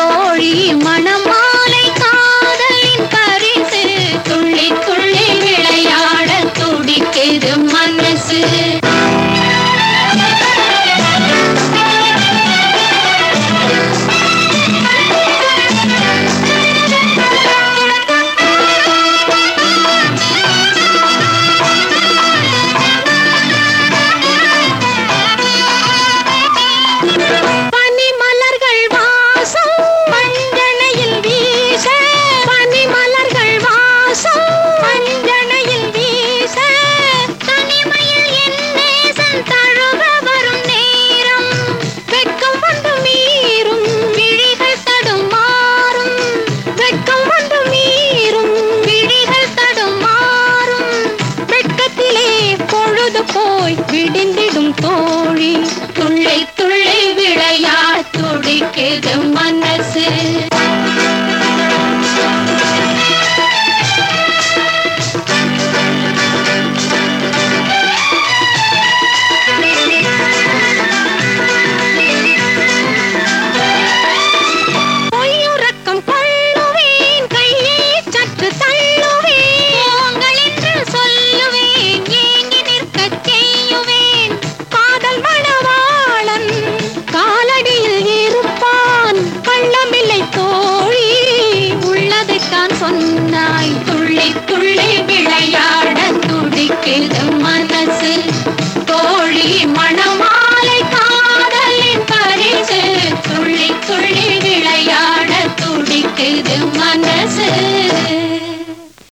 தோழி மணமாலை காதலின் பரிசு துள்ளி துள்ளி விளையாட துடிக்குது மனசு Thank you. Thank you. சொன்னாய் துள்ளி துள்ளி விளையாட துடிக்கிறது மனசு.